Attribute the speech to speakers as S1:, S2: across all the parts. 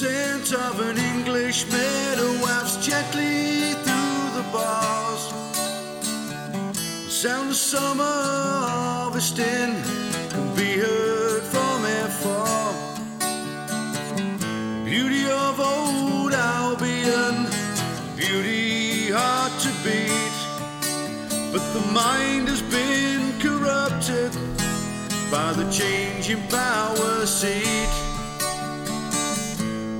S1: scent of an English meadow wafts gently through the bars. The sound of summer harvesting can be heard from afar. Beauty of old Albion, beauty hard to beat. But the mind has been corrupted by the changing power seat.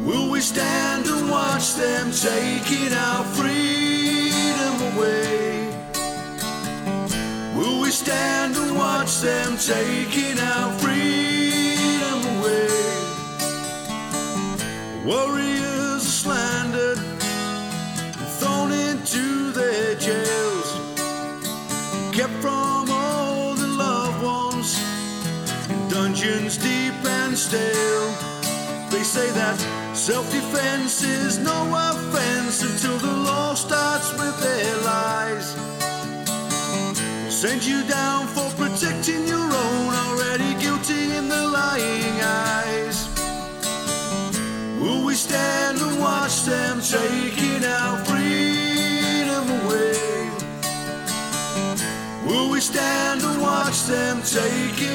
S1: Will we stand and watch them taking our freedom away? Will we stand and watch them taking our freedom away? Warriors slandered, and thrown into their jails, kept from all the loved ones in dungeons deep and stale. They say that self defense is no offense until the law starts with their lies. Send you down for protecting your own, already guilty in the lying eyes. Will we stand and watch them taking our freedom away? Will we stand and watch them taking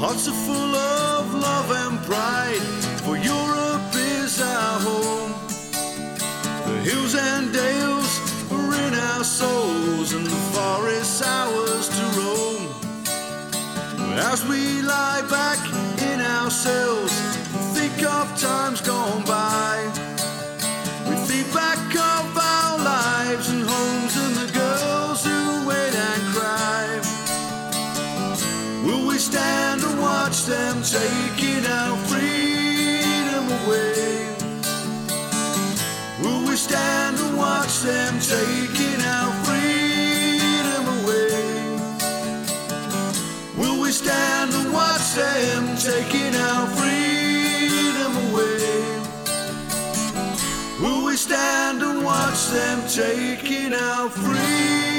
S1: Hearts are full of love and pride, for Europe is our home. The hills and dales are in our souls, and the forests ours to roam. As we lie back in ourselves, Will we stand and watch them taking our freedom away? Will we stand and watch them taking our freedom away? Will we stand and watch them taking our freedom away? Will we stand and watch them taking our freedom?